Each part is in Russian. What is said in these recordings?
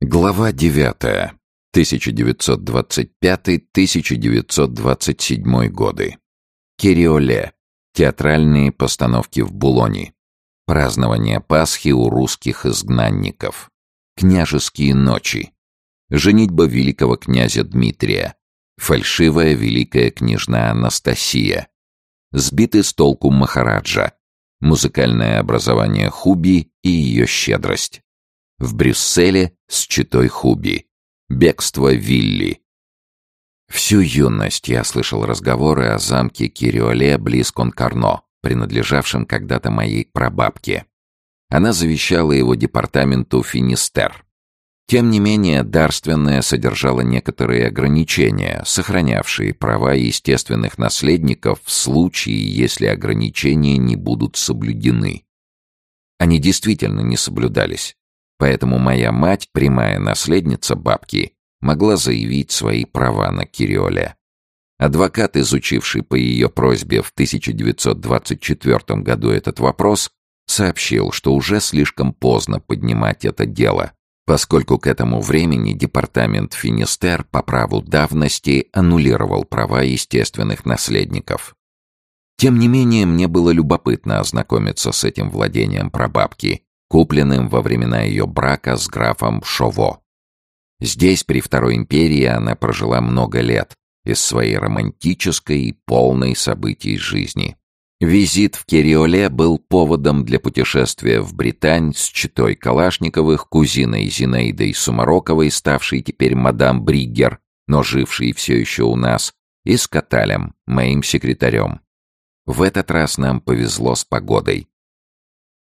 Глава 9. 1925-1927 годы. Кириоле. Театральные постановки в Булоне. Празднование Пасхи у русских изгнанников. Княжеские ночи. Женитьба великого князя Дмитрия. Фальшивая великая княжна Анастасия. Сбитый с толку Махараджа. Музыкальное образование Хуби и ее щедрость. В Брюсселе с читой Хуби. Бегство Вилли. Всю юность я слышал разговоры о замке Кириоле близ Конкарно, принадлежавшем когда-то моей прабабке. Она завещала его департаменту Финистер. Тем не менее, дарственное содержало некоторые ограничения, сохранявшие права естественных наследников в случае, если ограничения не будут соблюдены. Они действительно не соблюдались, поэтому моя мать, прямая наследница бабки, могла заявить свои права на Кириоле. Адвокат, изучивший по ее просьбе в 1924 году этот вопрос, сообщил, что уже слишком поздно поднимать это дело, поскольку к этому времени департамент Финистер по праву давности аннулировал права естественных наследников. Тем не менее, мне было любопытно ознакомиться с этим владением прабабки, купленным во времена ее брака с графом Шово. Здесь, при Второй империи, она прожила много лет из своей романтической и полной событий жизни. Визит в Кериоле был поводом для путешествия в Британь с читой Калашниковых, кузиной Зинаидой Сумароковой, ставшей теперь мадам Бриггер, но жившей все еще у нас, и с Каталем, моим секретарем. В этот раз нам повезло с погодой.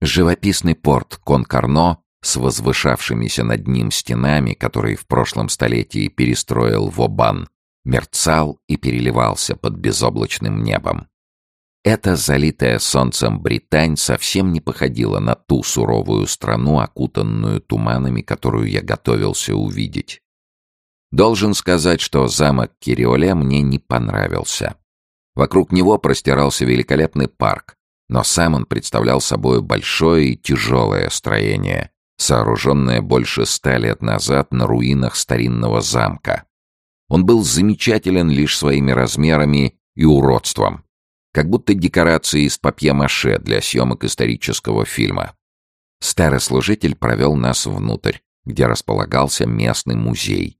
Живописный порт Конкарно с возвышавшимися над ним стенами, которые в прошлом столетии перестроил Вобан, мерцал и переливался под безоблачным небом. Эта залитая солнцем Британь совсем не походила на ту суровую страну, окутанную туманами, которую я готовился увидеть. Должен сказать, что замок Кириоле мне не понравился. Вокруг него простирался великолепный парк, но сам он представлял собой большое и тяжелое строение, сооруженное больше ста лет назад на руинах старинного замка. Он был замечателен лишь своими размерами и уродством, как будто декорации из папье-маше для съемок исторического фильма. Старый служитель провел нас внутрь, где располагался местный музей.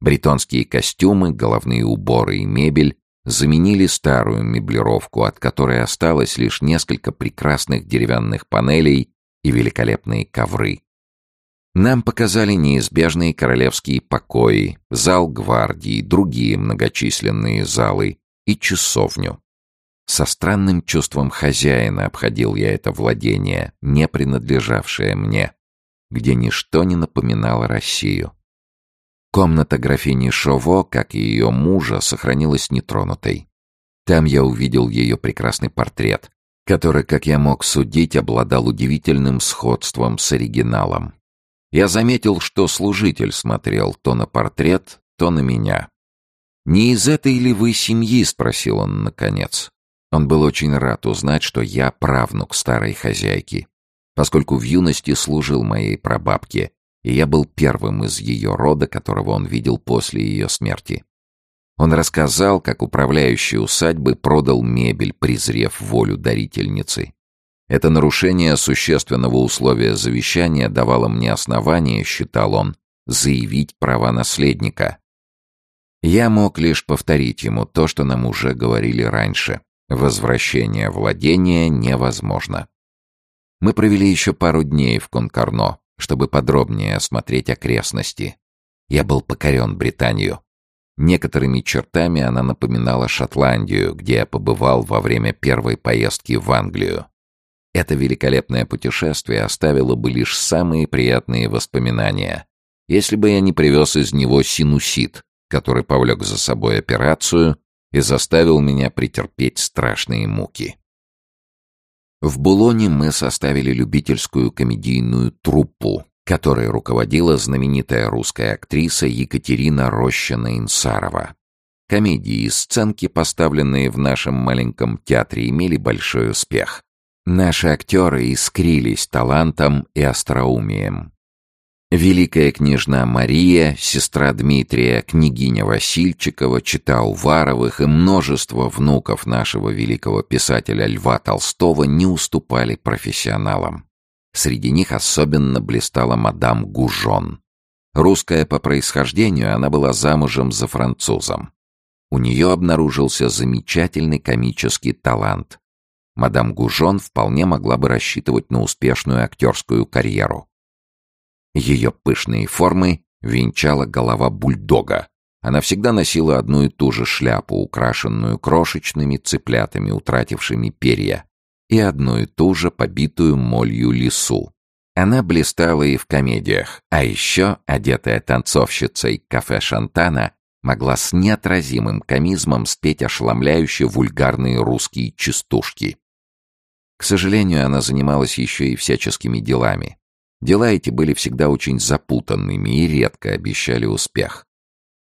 Бретонские костюмы, головные уборы и мебель заменили старую меблировку, от которой осталось лишь несколько прекрасных деревянных панелей и великолепные ковры. Нам показали неизбежные королевские покои, зал гвардии, другие многочисленные залы и часовню. Со странным чувством хозяина обходил я это владение, не принадлежавшее мне, где ничто не напоминало Россию. Комната графини Шово, как и ее мужа, сохранилась нетронутой. Там я увидел ее прекрасный портрет, который, как я мог судить, обладал удивительным сходством с оригиналом. Я заметил, что служитель смотрел то на портрет, то на меня. «Не из этой ли вы семьи?» — спросил он наконец. Он был очень рад узнать, что я правнук старой хозяйки, поскольку в юности служил моей прабабке, и я был первым из ее рода, которого он видел после ее смерти. Он рассказал, как управляющий усадьбы продал мебель, презрев волю дарительницы. Это нарушение существенного условия завещания давало мне основание, считал он, заявить права наследника. Я мог лишь повторить ему то, что нам уже говорили раньше. Возвращение владения невозможно. Мы провели еще пару дней в Конкарно, чтобы подробнее осмотреть окрестности. Я был покорен Британию. Некоторыми чертами она напоминала Шотландию, где я побывал во время первой поездки в Англию. Это великолепное путешествие оставило бы лишь самые приятные воспоминания, если бы я не привез из него синусит, который повлек за собой операцию и заставил меня претерпеть страшные муки. В Булоне мы составили любительскую комедийную труппу, которой руководила знаменитая русская актриса Екатерина Рощина-Инсарова. Комедии и сценки, поставленные в нашем маленьком театре, имели большой успех. Наши актеры искрились талантом и остроумием. Великая княжна Мария, сестра Дмитрия, княгиня Васильчикова, чита Уваровых и множество внуков нашего великого писателя Льва Толстого не уступали профессионалам. Среди них особенно блистала мадам Гужон. Русская по происхождению, она была замужем за французом. У нее обнаружился замечательный комический талант. Мадам Гужон вполне могла бы рассчитывать на успешную актерскую карьеру. Ее пышные формы венчала голова бульдога. Она всегда носила одну и ту же шляпу, украшенную крошечными цыплятами, утратившими перья, и одну и ту же побитую молью лису. Она блистала и в комедиях, а еще, одетая танцовщицей кафе Шантана, могла с неотразимым комизмом спеть ошеломляюще вульгарные русские частушки. К сожалению, она занималась еще и всяческими делами. Дела эти были всегда очень запутанными и редко обещали успех.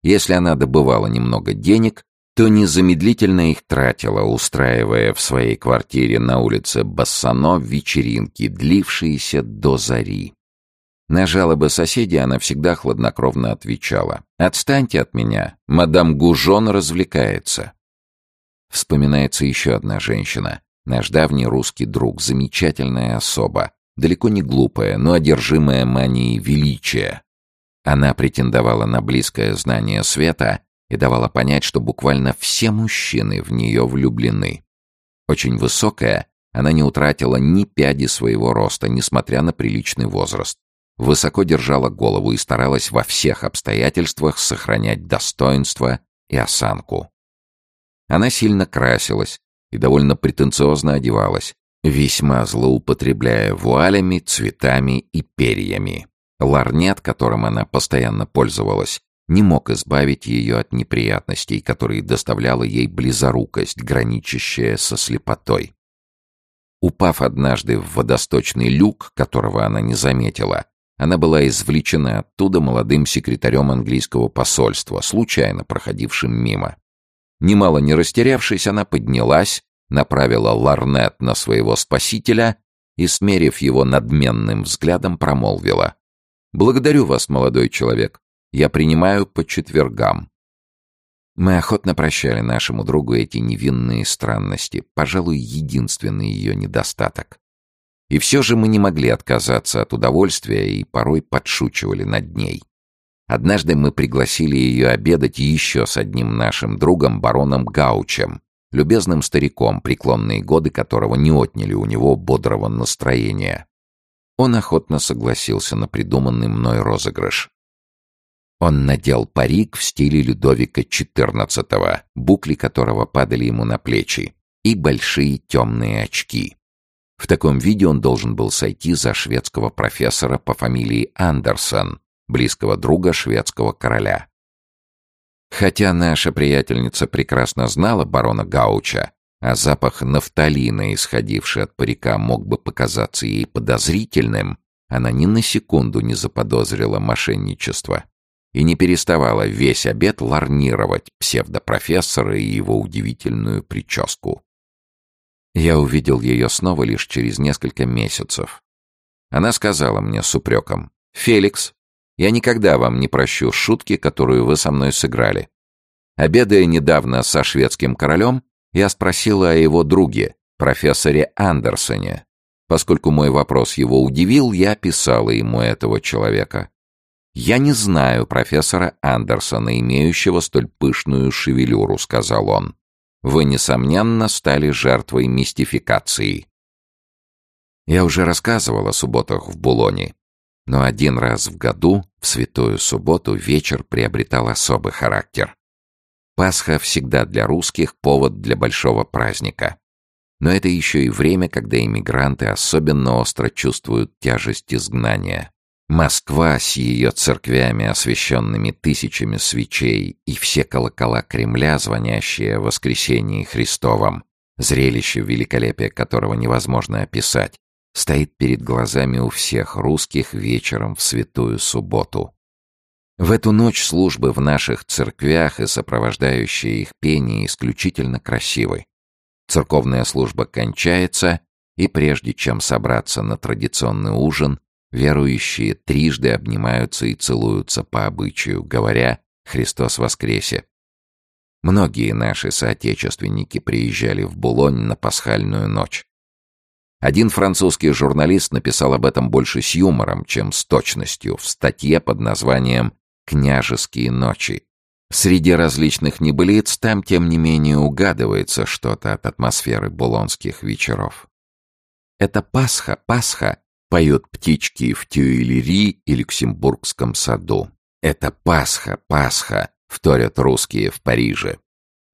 Если она добывала немного денег, то незамедлительно их тратила, устраивая в своей квартире на улице Бассано вечеринки, длившиеся до зари. На жалобы соседей она всегда хладнокровно отвечала. «Отстаньте от меня, мадам Гужон развлекается». Вспоминается еще одна женщина, наш давний русский друг, замечательная особа, далеко не глупая, но одержимая манией величия. Она претендовала на близкое знание света и давала понять, что буквально все мужчины в нее влюблены. Очень высокая, она не утратила ни пяди своего роста, несмотря на приличный возраст. Высоко держала голову и старалась во всех обстоятельствах сохранять достоинство и осанку. Она сильно красилась и довольно претенциозно одевалась, весьма злоупотребляя вуалями, цветами и перьями. Ларнет, которым она постоянно пользовалась, не мог избавить ее от неприятностей, которые доставляла ей близорукость, граничащая со слепотой. Упав однажды в водосточный люк, которого она не заметила, она была извлечена оттуда молодым секретарем английского посольства, случайно проходившим мимо. Немало не растерявшись, она поднялась, направила ларнет на своего спасителя и, смерив его надменным взглядом, промолвила. «Благодарю вас, молодой человек. Я принимаю по четвергам». Мы охотно прощали нашему другу эти невинные странности, пожалуй, единственный ее недостаток. И все же мы не могли отказаться от удовольствия и порой подшучивали над ней. Однажды мы пригласили ее обедать еще с одним нашим другом, бароном Гаучем, любезным стариком, преклонные годы которого не отняли у него бодрого настроения. Он охотно согласился на придуманный мной розыгрыш. Он надел парик в стиле Людовика XIV, букли которого падали ему на плечи, и большие темные очки. В таком виде он должен был сойти за шведского профессора по фамилии Андерсон, близкого друга шведского короля. Хотя наша приятельница прекрасно знала барона Гауча, а запах нафталина, исходивший от парика, мог бы показаться ей подозрительным, она ни на секунду не заподозрила мошенничество и не переставала весь обед ларнировать псевдопрофессора и его удивительную прическу. Я увидел ее снова лишь через несколько месяцев. Она сказала мне с упреком, «Феликс, я никогда вам не прощу шутки, которую вы со мной сыграли. Обедая недавно со шведским королем, я спросила о его друге, профессоре Андерсоне. Поскольку мой вопрос его удивил, я писала ему этого человека. «Я не знаю профессора Андерсона, имеющего столь пышную шевелюру», — сказал он. «Вы, несомненно, стали жертвой мистификации». Я уже рассказывал о субботах в Булоне. Но один раз в году, в Святую Субботу, вечер приобретал особый характер. Пасха всегда для русских повод для большого праздника. Но это еще и время, когда иммигранты особенно остро чувствуют тяжесть изгнания. Москва с ее церквями, освещенными тысячами свечей, и все колокола Кремля, звонящие о воскресении Христовом, зрелище великолепия которого невозможно описать, стоит перед глазами у всех русских вечером в святую субботу. В эту ночь службы в наших церквях и сопровождающие их пение исключительно красивы. Церковная служба кончается, и прежде чем собраться на традиционный ужин, верующие трижды обнимаются и целуются по обычаю, говоря «Христос воскресе!». Многие наши соотечественники приезжали в Булонь на пасхальную ночь. Один французский журналист написал об этом больше с юмором, чем с точностью, в статье под названием «Княжеские ночи». Среди различных небылиц там, тем не менее, угадывается что-то от атмосферы булонских вечеров. «Это Пасха, Пасха!» — поют птички в Тюильри и Люксембургском саду. «Это Пасха, Пасха!» — вторят русские в Париже.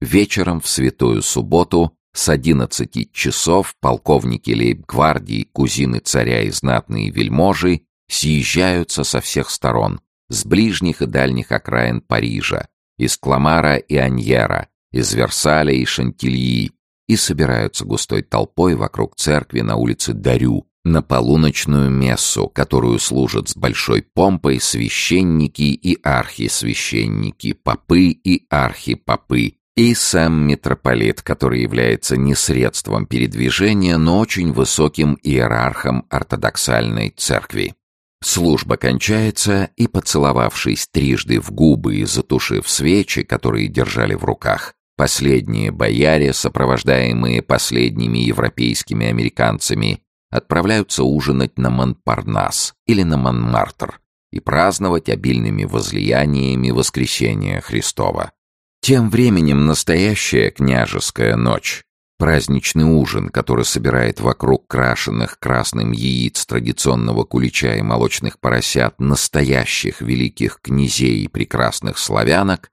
Вечером в Святую Субботу с одиннадцати часов полковники лейб-гвардии, кузины царя и знатные вельможи съезжаются со всех сторон, с ближних и дальних окраин Парижа, из Кламара и Аньера, из Версаля и Шантильи, и собираются густой толпой вокруг церкви на улице Дарю, на полуночную мессу, которую служат с большой помпой священники и архисвященники, попы и архипопы, и сам митрополит, который является не средством передвижения, но очень высоким иерархом ортодоксальной церкви. Служба кончается, и, поцеловавшись трижды в губы и затушив свечи, которые держали в руках, последние бояре, сопровождаемые последними европейскими американцами, отправляются ужинать на Монпарнас или на Монмартр и праздновать обильными возлияниями воскресения Христова. Тем временем настоящая княжеская ночь, праздничный ужин, который собирает вокруг крашенных красным яиц традиционного кулича и молочных поросят настоящих великих князей и прекрасных славянок,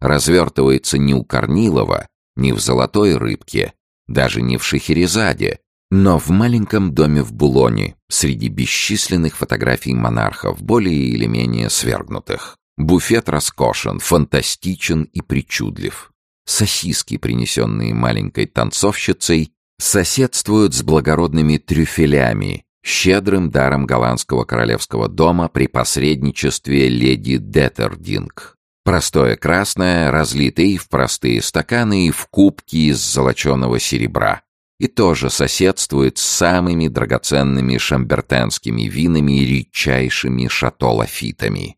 развертывается не у Корнилова, не в «Золотой рыбке», даже не в Шехерезаде, но в маленьком доме в Булоне, среди бесчисленных фотографий монархов, более или менее свергнутых. Буфет роскошен, фантастичен и причудлив. Сосиски, принесенные маленькой танцовщицей, соседствуют с благородными трюфелями, щедрым даром голландского королевского дома при посредничестве леди Деттердинг. Простое красное, разлитое в простые стаканы, и в кубки из золоченого серебра. И тоже соседствует с самыми драгоценными шамбертенскими винами и редчайшими шато-лафитами.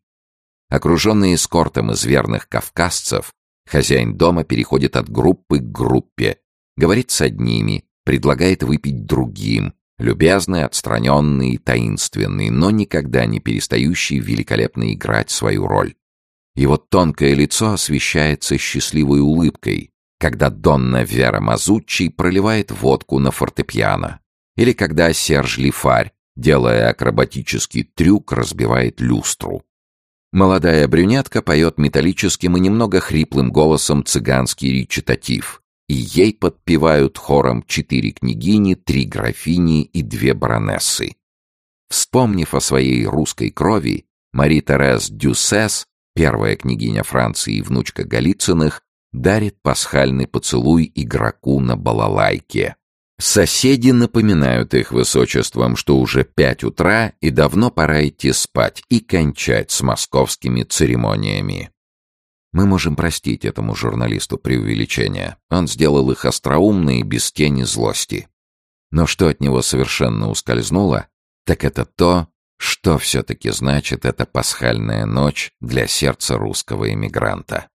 Окруженный эскортом из верных кавказцев, хозяин дома переходит от группы к группе, говорит с одними, предлагает выпить другим, любезный, отстраненный, таинственный, но никогда не перестающий великолепно играть свою роль. Его тонкое лицо освещается счастливой улыбкой, когда Донна Вера Мазуччи проливает водку на фортепиано, или когда Серж Лифарь, делая акробатический трюк, разбивает люстру. Молодая брюнетка поет металлическим и немного хриплым голосом цыганский речитатив, и ей подпевают хором четыре княгини, три графини и две баронессы. Вспомнив о своей русской крови, Мари-Терез Дюсес, первая княгиня Франции и внучка Голицыных, дарит пасхальный поцелуй игроку на балалайке. Соседи напоминают их высочествам, что уже пять утра и давно пора идти спать и кончать с московскими церемониями. Мы можем простить этому журналисту преувеличения. Он сделал их остроумные, без тени злости. Но что от него совершенно ускользнуло, так это то, что все-таки значит эта пасхальная ночь для сердца русского эмигранта.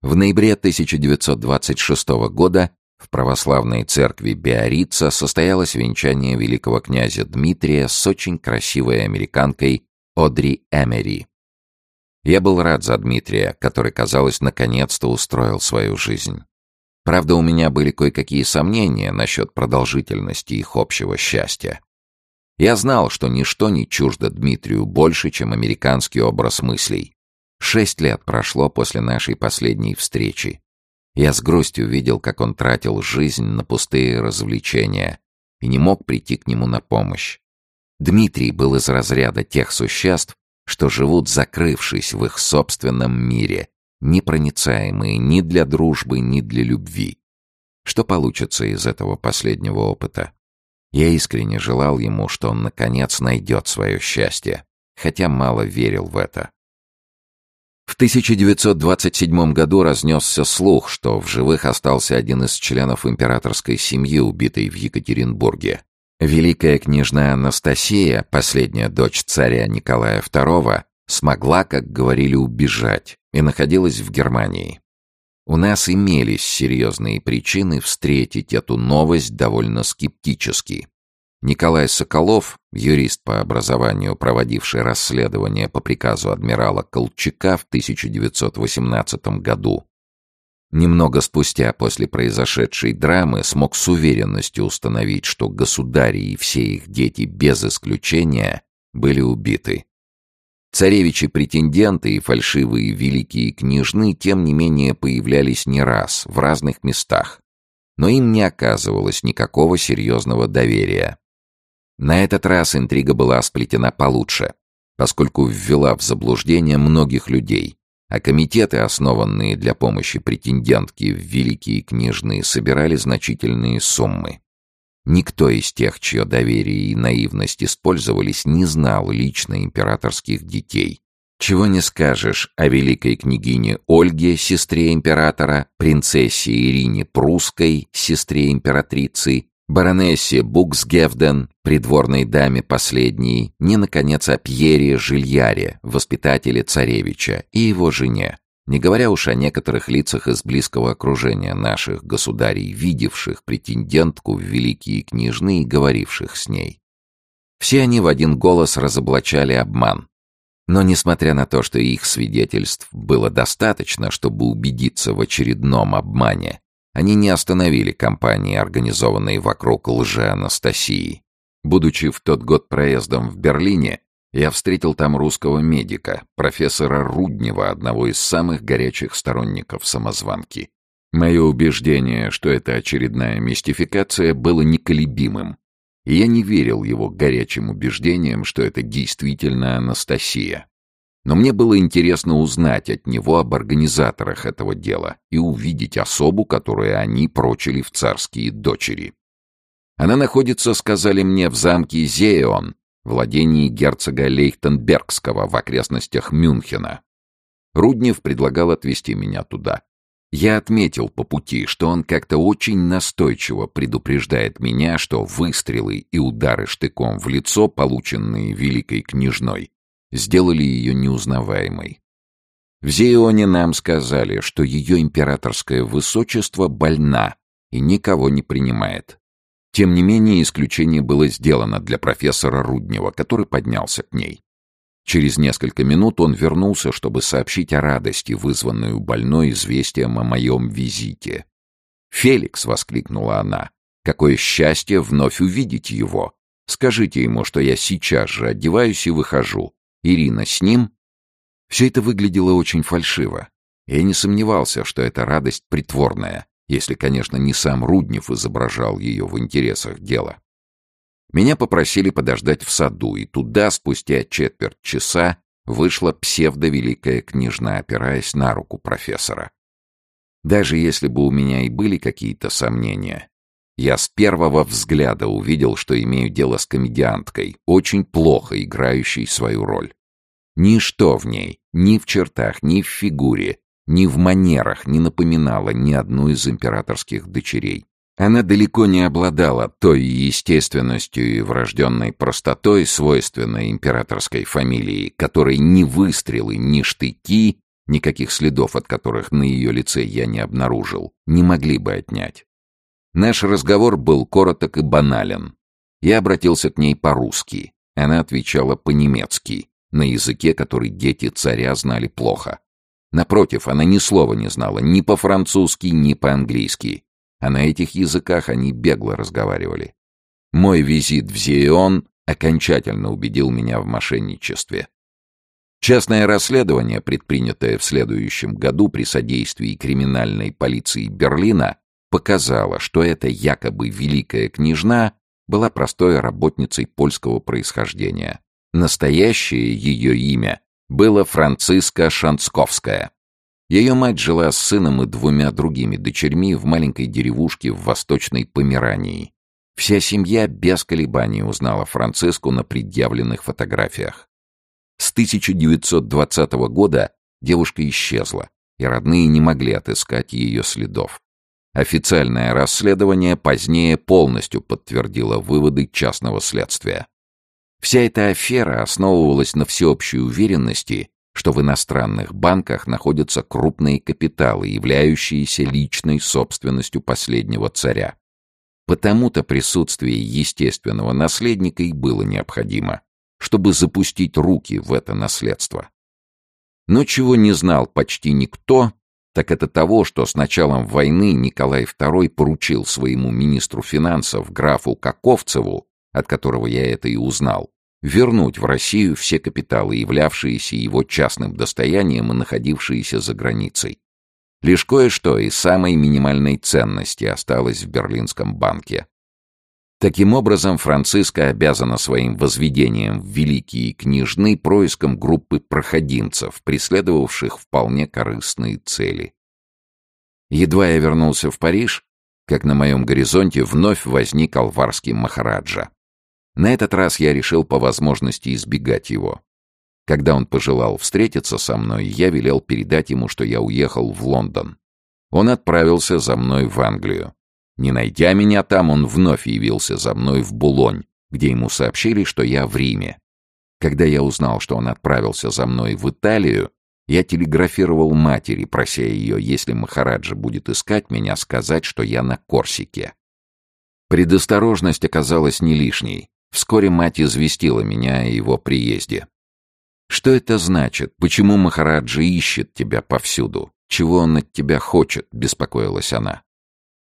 В ноябре 1926 года в православной церкви Биорица состоялось венчание великого князя Дмитрия с очень красивой американкой Одри Эмери. Я был рад за Дмитрия, который, казалось, наконец-то устроил свою жизнь. Правда, у меня были кое-какие сомнения насчет продолжительности их общего счастья. Я знал, что ничто не чуждо Дмитрию больше, чем американский образ мыслей. Шесть лет прошло после нашей последней встречи. Я с грустью видел, как он тратил жизнь на пустые развлечения и не мог прийти к нему на помощь. Дмитрий был из разряда тех существ, что живут закрывшись в их собственном мире, непроницаемые ни для дружбы, ни для любви. Что получится из этого последнего опыта? Я искренне желал ему, что он наконец найдет свое счастье, хотя мало верил в это. В 1927 году разнесся слух, что в живых остался один из членов императорской семьи, убитый в Екатеринбурге. Великая княжна Анастасия, последняя дочь царя Николая II, смогла, как говорили, убежать и находилась в Германии. У нас имелись серьезные причины встретить эту новость довольно скептически. Николай Соколов, юрист по образованию, проводивший расследование по приказу адмирала Колчака в 1918 году, немного спустя после произошедшей драмы смог с уверенностью установить, что государи и все их дети без исключения были убиты. Царевичи-претенденты и фальшивые великие княжны, тем не менее, появлялись не раз в разных местах, но им не оказывалось никакого серьезного доверия. На этот раз интрига была сплетена получше, поскольку ввела в заблуждение многих людей, а комитеты, основанные для помощи претендентке в великие княжны, собирали значительные суммы. Никто из тех, чье доверие и наивность использовались, не знал лично императорских детей. Чего не скажешь о великой княгине Ольге, сестре императора, принцессе Ирине Прусской, сестре императрицы, баронессе Буксгевден, придворной даме последней, ни, наконец, о Пьере Жильяре, воспитателе царевича, и его жене, не говоря уж о некоторых лицах из близкого окружения наших государей, видевших претендентку в великие княжны и говоривших с ней. Все они в один голос разоблачали обман. Но несмотря на то, что их свидетельств было достаточно, чтобы убедиться в очередном обмане, они не остановили кампании, организованные вокруг лжи-Анастасии. Будучи в тот год проездом в Берлине, я встретил там русского медика, профессора Руднева, одного из самых горячих сторонников самозванки. Мое убеждение, что это очередная мистификация, было неколебимым, и я не верил его горячим убеждениям, что это действительно Анастасия. Но мне было интересно узнать от него об организаторах этого дела и увидеть особу, которую они прочили в царские дочери. Она находится, сказали мне, в замке Зеон, владении герцога Лейхтенбергского в окрестностях Мюнхена. Руднев предлагал отвезти меня туда. Я отметил по пути, что он как-то очень настойчиво предупреждает меня, что выстрелы и удары штыком в лицо, полученные великой княжной, сделали ее неузнаваемой. В Зеоне нам сказали, что ее императорское высочество больна и никого не принимает. Тем не менее, исключение было сделано для профессора Руднева, который поднялся к ней. Через несколько минут он вернулся, чтобы сообщить о радости, вызванной у больной известием о моем визите. «Феликс!» — воскликнула она. «Какое счастье вновь увидеть его! Скажите ему, что я сейчас же одеваюсь и выхожу. Ирина с ним?» Все это выглядело очень фальшиво. Я не сомневался, что эта радость притворная, если, конечно, не сам Руднев изображал ее в интересах дела. Меня попросили подождать в саду, и туда спустя четверть часа вышла псевдовеликая княжна, опираясь на руку профессора. Даже если бы у меня и были какие-то сомнения, я с первого взгляда увидел, что имею дело с комедианткой, очень плохо играющей свою роль. Ничто в ней, ни в чертах, ни в фигуре, ни в манерах не напоминала ни одну из императорских дочерей. Она далеко не обладала той естественностью и врожденной простотой, свойственной императорской фамилии, которой ни выстрелы, ни штыки, никаких следов от которых на ее лице я не обнаружил, не могли бы отнять. Наш разговор был короток и банален. Я обратился к ней по-русски. Она отвечала по-немецки, на языке, который дети царя знали плохо. Напротив, она ни слова не знала ни по-французски, ни по-английски. А на этих языках они бегло разговаривали. Мой визит в Зион окончательно убедил меня в мошенничестве. Частное расследование, предпринятое в следующем году при содействии криминальной полиции Берлина, показало, что эта якобы великая княжна была простой работницей польского происхождения. Настоящее ее имя было Франциска Шанцковская. Ее мать жила с сыном и двумя другими дочерьми в маленькой деревушке в Восточной Померании. Вся семья без колебаний узнала Франциску на предъявленных фотографиях. С 1920 года девушка исчезла, и родные не могли отыскать ее следов. Официальное расследование позднее полностью подтвердило выводы частного следствия. Вся эта афера основывалась на всеобщей уверенности, что в иностранных банках находятся крупные капиталы, являющиеся личной собственностью последнего царя. Потому-то присутствие естественного наследника и было необходимо, чтобы запустить руки в это наследство. Но чего не знал почти никто, так это того, что с началом войны Николай II поручил своему министру финансов графу Каковцеву, от которого я это и узнал, вернуть в Россию все капиталы, являвшиеся его частным достоянием и находившиеся за границей. Лишь кое-что из самой минимальной ценности осталось в Берлинском банке. Таким образом, Франциска обязана своим возведением в великие княжны происком группы проходимцев, преследовавших вполне корыстные цели. Едва я вернулся в Париж, как на моем горизонте вновь возник алварский Махараджа. На этот раз я решил по возможности избегать его. Когда он пожелал встретиться со мной, я велел передать ему, что я уехал в Лондон. Он отправился за мной в Англию. Не найдя меня там, он вновь явился за мной в Булонь, где ему сообщили, что я в Риме. Когда я узнал, что он отправился за мной в Италию, я телеграфировал матери, прося ее, если Махараджа будет искать меня, сказать, что я на Корсике. Предосторожность оказалась не лишней. Вскоре мать известила меня о его приезде. «Что это значит? Почему Махараджа ищет тебя повсюду? Чего он от тебя хочет?» — беспокоилась она.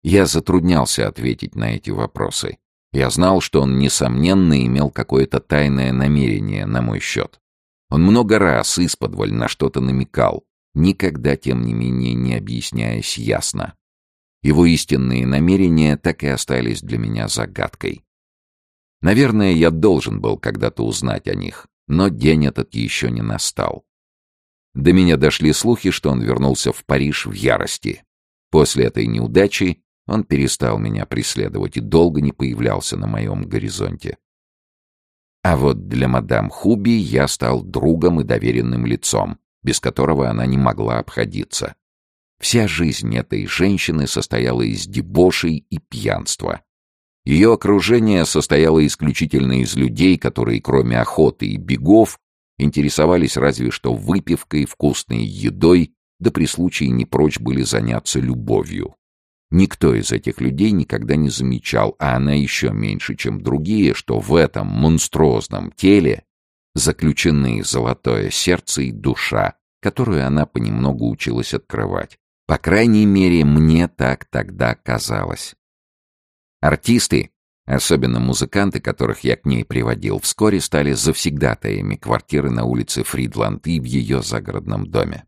Я затруднялся ответить на эти вопросы. Я знал, что он, несомненно, имел какое-то тайное намерение на мой счет. Он много раз исподволь на что-то намекал, никогда, тем не менее, не объясняясь ясно. Его истинные намерения так и остались для меня загадкой. Наверное, я должен был когда-то узнать о них, но день этот еще не настал. До меня дошли слухи, что он вернулся в Париж в ярости. После этой неудачи он перестал меня преследовать и долго не появлялся на моем горизонте. А вот для мадам Хуби я стал другом и доверенным лицом, без которого она не могла обходиться. Вся жизнь этой женщины состояла из дебошей и пьянства. Ее окружение состояло исключительно из людей, которые, кроме охоты и бегов, интересовались разве что выпивкой, вкусной едой, да при случае не прочь были заняться любовью. Никто из этих людей никогда не замечал, а она еще меньше, чем другие, что в этом монструозном теле заключены золотое сердце и душа, которую она понемногу училась открывать. По крайней мере, мне так тогда казалось. Артисты, особенно музыканты, которых я к ней приводил, вскоре стали завсегдатаями квартиры на улице Фридланд и в ее загородном доме.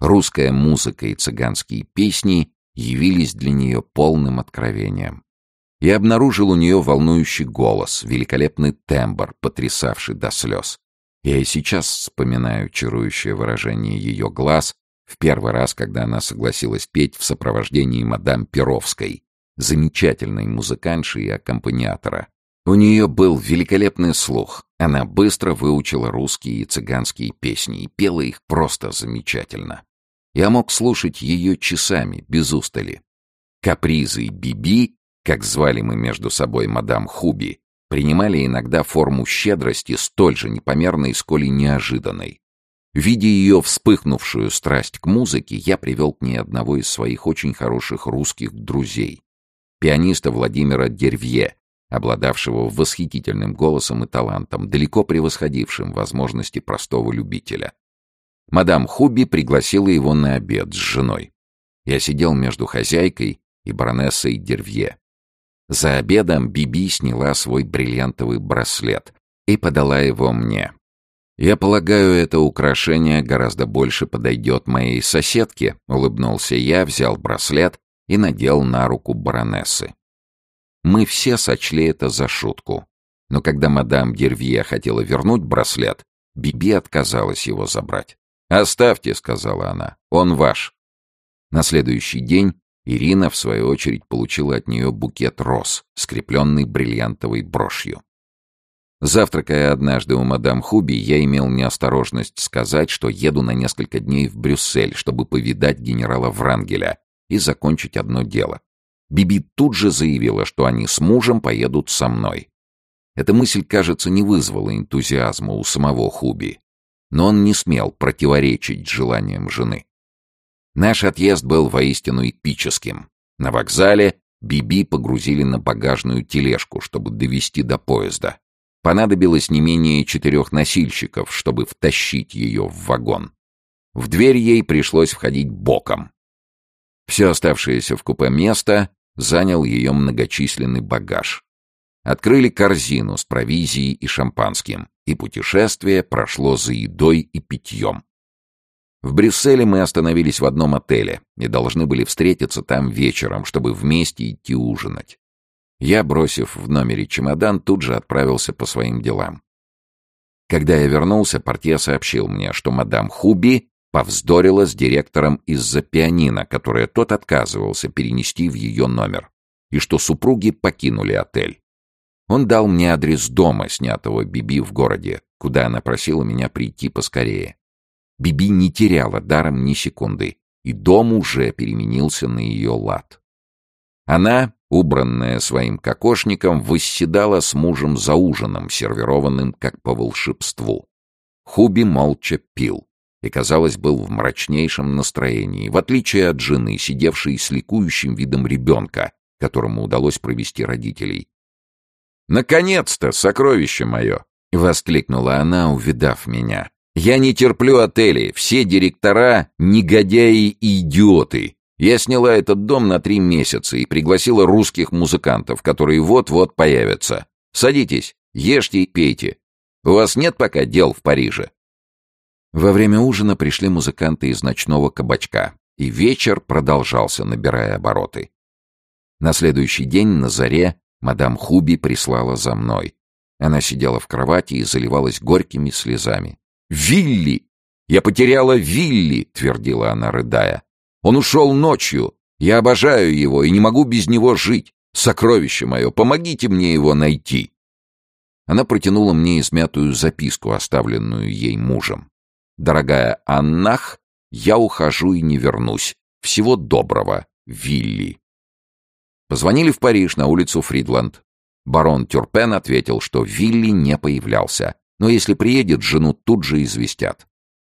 Русская музыка и цыганские песни явились для нее полным откровением. Я обнаружил у нее волнующий голос, великолепный тембр, потрясавший до слез. Я и сейчас вспоминаю чарующее выражение ее глаз в первый раз, когда она согласилась петь в сопровождении мадам Перовской, замечательной музыкантши и аккомпаниатора. У нее был великолепный слух. Она быстро выучила русские и цыганские песни и пела их просто замечательно. Я мог слушать ее часами, без устали. Капризы Биби, как звали мы между собой мадам Хуби, принимали иногда форму щедрости столь же непомерной, сколь и неожиданной. Видя ее вспыхнувшую страсть к музыке, я привел к ней одного из своих очень хороших русских друзей, пианиста Владимира Дервье, обладавшего восхитительным голосом и талантом, далеко превосходившим возможности простого любителя. Мадам Хуби пригласила его на обед с женой. Я сидел между хозяйкой и баронессой Дервье. За обедом Биби сняла свой бриллиантовый браслет и подала его мне. «Я полагаю, это украшение гораздо больше подойдет моей соседке», — улыбнулся я, взял браслет и надел на руку баронессы. Мы все сочли это за шутку. Но когда мадам Дервье хотела вернуть браслет, Биби отказалась его забрать. «Оставьте», — сказала она, — «он ваш». На следующий день Ирина, в свою очередь, получила от нее букет роз, скрепленный бриллиантовой брошью. Завтракая однажды у мадам Хуби, я имел неосторожность сказать, что еду на несколько дней в Брюссель, чтобы повидать генерала Врангеля и закончить одно дело. Биби тут же заявила, что они с мужем поедут со мной. Эта мысль, кажется, не вызвала энтузиазма у самого Хуби, но он не смел противоречить желаниям жены. Наш отъезд был воистину эпическим. На вокзале Биби погрузили на багажную тележку, чтобы довести до поезда. Понадобилось не менее четырех носильщиков, чтобы втащить ее в вагон. В дверь ей пришлось входить боком. Все оставшееся в купе место занял ее многочисленный багаж. Открыли корзину с провизией и шампанским, и путешествие прошло за едой и питьем. В Брюсселе мы остановились в одном отеле и должны были встретиться там вечером, чтобы вместе идти ужинать. Я, бросив в номере чемодан, тут же отправился по своим делам. Когда я вернулся, портье сообщил мне, что мадам Хуби повздорила с директором из-за пианино, которое тот отказывался перенести в ее номер, и что супруги покинули отель. Он дал мне адрес дома, снятого Биби в городе, куда она просила меня прийти поскорее. Биби не теряла даром ни секунды, и дом уже переменился на ее лад. Она, убранная своим кокошником, восседала с мужем за ужином, сервированным как по волшебству. Хуби молча пил и, казалось, был в мрачнейшем настроении, в отличие от жены, сидевшей с ликующим видом ребенка, которому удалось провести родителей. «Наконец-то, сокровище мое!» — воскликнула она, увидав меня. «Я не терплю отелей, все директора — негодяи и идиоты. Я сняла этот дом на три месяца и пригласила русских музыкантов, которые вот-вот появятся. Садитесь, ешьте и пейте. У вас нет пока дел в Париже?» Во время ужина пришли музыканты из ночного кабачка, и вечер продолжался, набирая обороты. На следующий день на заре мадам Хуби прислала за мной. Она сидела в кровати и заливалась горькими слезами. «Вилли! Я потеряла Вилли!» — твердила она, рыдая. «Он ушел ночью. Я обожаю его и не могу без него жить. Сокровище мое, помогите мне его найти!» Она протянула мне измятую записку, оставленную ей мужем. Дорогая Аннах, я ухожу и не вернусь. Всего доброго, Вилли. Позвонили в Париж на улицу Фридланд. Барон Тюрпен ответил, что Вилли не появлялся, но если приедет, жену тут же известят.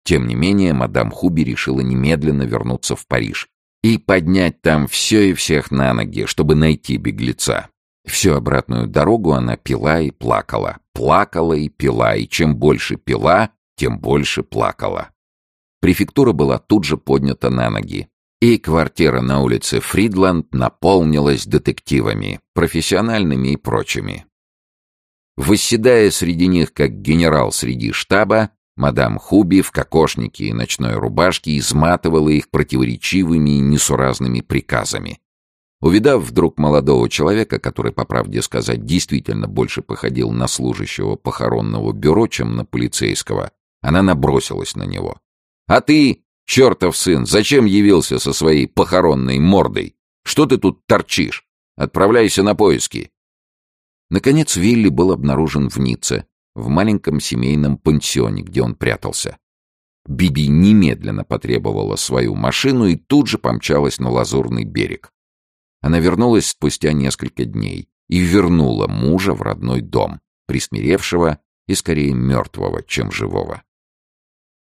Тем не менее, мадам Хуби решила немедленно вернуться в Париж и поднять там все и всех на ноги, чтобы найти беглеца. Всю обратную дорогу она пила и плакала, плакала и пила, и чем больше пила, тем больше плакала. Префектура была тут же поднята на ноги, и квартира на улице Фридланд наполнилась детективами, профессиональными и прочими. Восседая среди них, как генерал среди штаба, мадам Хуби в кокошнике и ночной рубашке изматывала их противоречивыми и несуразными приказами. Увидав вдруг молодого человека, который, по правде сказать, действительно больше походил на служащего похоронного бюро, чем на полицейского, она набросилась на него. «А ты, чертов сын, зачем явился со своей похоронной мордой? Что ты тут торчишь? Отправляйся на поиски!» Наконец Вилли был обнаружен в Ницце, в маленьком семейном пансионе, где он прятался. Биби немедленно потребовала свою машину и тут же помчалась на Лазурный берег. Она вернулась спустя несколько дней и вернула мужа в родной дом, присмиревшего и скорее мертвого, чем живого.